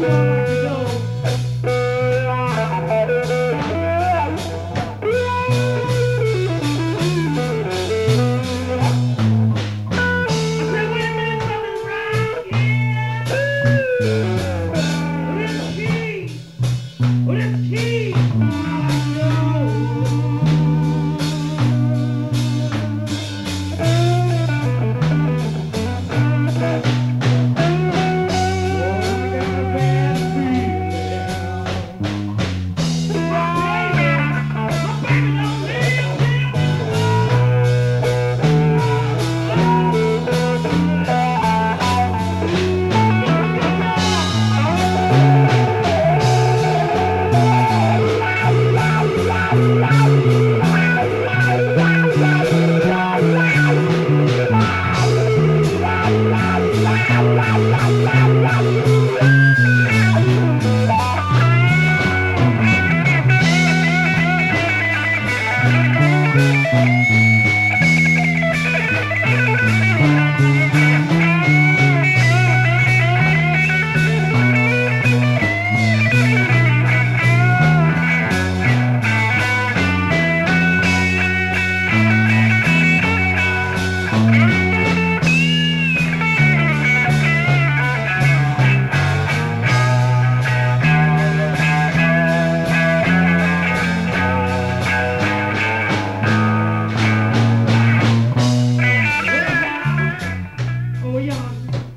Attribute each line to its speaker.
Speaker 1: you. we on.